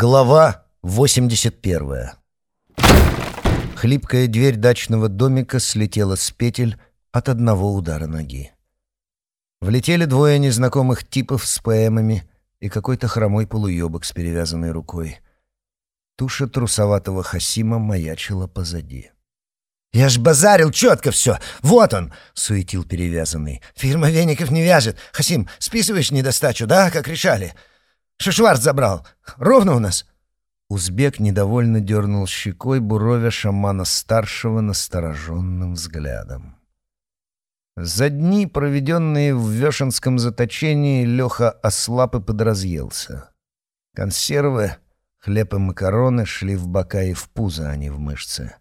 Глава 81 Хлипкая дверь дачного домика слетела с петель от одного удара ноги. Влетели двое незнакомых типов с поэмами и какой-то хромой полуёбок с перевязанной рукой. Туша трусоватого Хасима маячила позади. «Я ж базарил четко все! Вот он!» — суетил перевязанный. «Фирма веников не вяжет. Хасим, списываешь недостачу, да, как решали? Шишвард забрал. Ровно у нас?» Узбек недовольно дернул щекой, буровя шамана-старшего настороженным взглядом. За дни, проведенные в Вешенском заточении, Леха ослаб и подразъелся. Консервы, хлеб и макароны шли в бока и в пузо, а не в мышцы.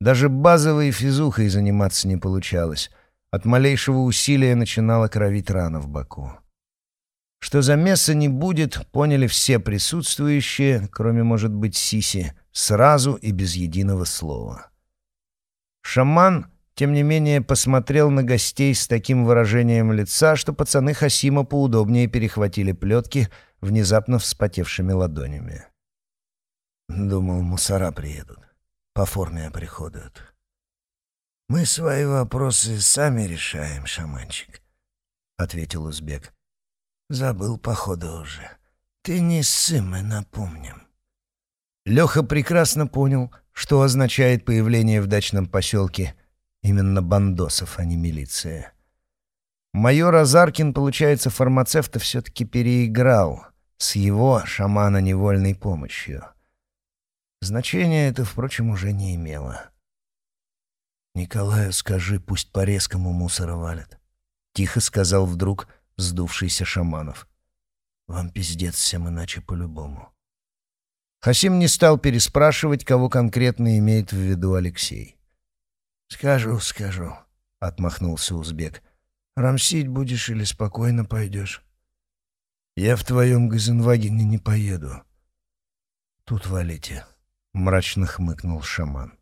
Даже базовой физухой заниматься не получалось. От малейшего усилия начинала кровить рана в боку. Что за мясо не будет, поняли все присутствующие, кроме, может быть, Сиси, сразу и без единого слова. Шаман, тем не менее, посмотрел на гостей с таким выражением лица, что пацаны Хасима поудобнее перехватили плетки внезапно вспотевшими ладонями. Думал, мусора приедут, по форме оприходуют. Мы свои вопросы сами решаем, шаманчик, — ответил узбек. Забыл, походу, уже. Ты не ссы, мы напомним. Леха прекрасно понял, что означает появление в дачном поселке именно бандосов, а не милиция. Майор Азаркин, получается, фармацевта все-таки переиграл с его шамана-невольной помощью. Значения это, впрочем, уже не имело. «Николаю скажи, пусть по резкому мусора валят», — тихо сказал вдруг — сдувшийся шаманов. «Вам пиздец всем иначе по-любому». Хасим не стал переспрашивать, кого конкретно имеет в виду Алексей. «Скажу, скажу», — отмахнулся узбек. «Рамсить будешь или спокойно пойдешь?» «Я в твоем Газенвагене не поеду». «Тут валите», — мрачно хмыкнул шаман.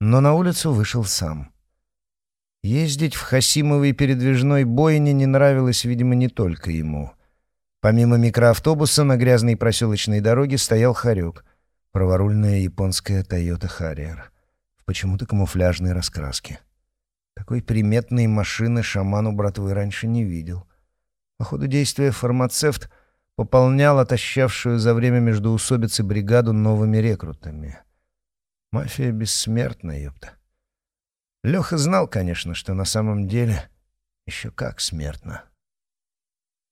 Но на улицу вышел сам. Ездить в Хасимовой передвижной бойне не нравилось, видимо, не только ему. Помимо микроавтобуса на грязной проселочной дороге стоял Харек, праворульная японская Toyota Harrier, в почему-то камуфляжной раскраске. Такой приметной машины шаману братвы раньше не видел. По ходу действия фармацевт пополнял отощавшую за время междоусобицы бригаду новыми рекрутами. Мафия бессмертна, ёпта. Леха знал, конечно, что на самом деле еще как смертно.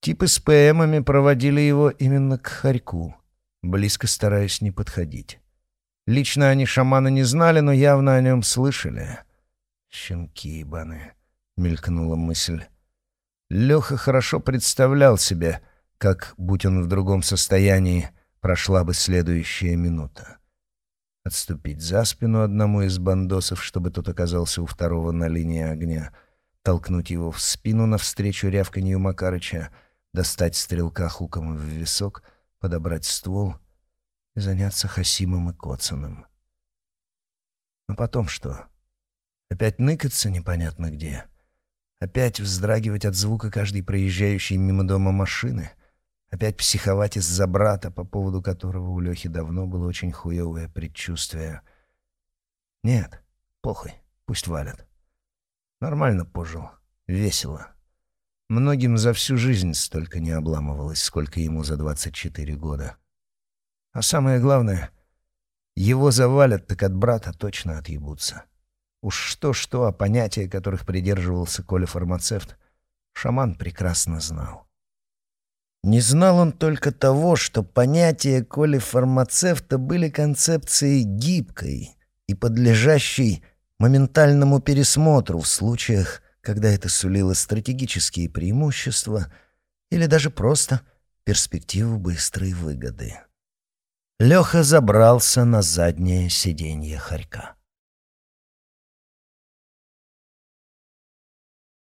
Типы с ПМами проводили его именно к Харьку, близко стараясь не подходить. Лично они шамана не знали, но явно о нем слышали. «Щенки ебаные», — мелькнула мысль. Леха хорошо представлял себе, как, будь он в другом состоянии, прошла бы следующая минута отступить за спину одному из бандосов, чтобы тот оказался у второго на линии огня, толкнуть его в спину навстречу рявканью Макарыча, достать стрелка хуком в висок, подобрать ствол и заняться Хасимом и Коцаном. Но потом что? Опять ныкаться непонятно где? Опять вздрагивать от звука каждой проезжающей мимо дома машины — Опять психовать из-за брата, по поводу которого у Лехи давно было очень хуевое предчувствие. Нет, похуй, пусть валят. Нормально пожил, весело. Многим за всю жизнь столько не обламывалось, сколько ему за 24 года. А самое главное, его завалят, так от брата точно отъебутся. Уж что-что, а понятия, которых придерживался Коля-фармацевт, шаман прекрасно знал. Не знал он только того, что понятия Коли-фармацевта были концепцией гибкой и подлежащей моментальному пересмотру в случаях, когда это сулило стратегические преимущества или даже просто перспективу быстрой выгоды. Леха забрался на заднее сиденье хорька.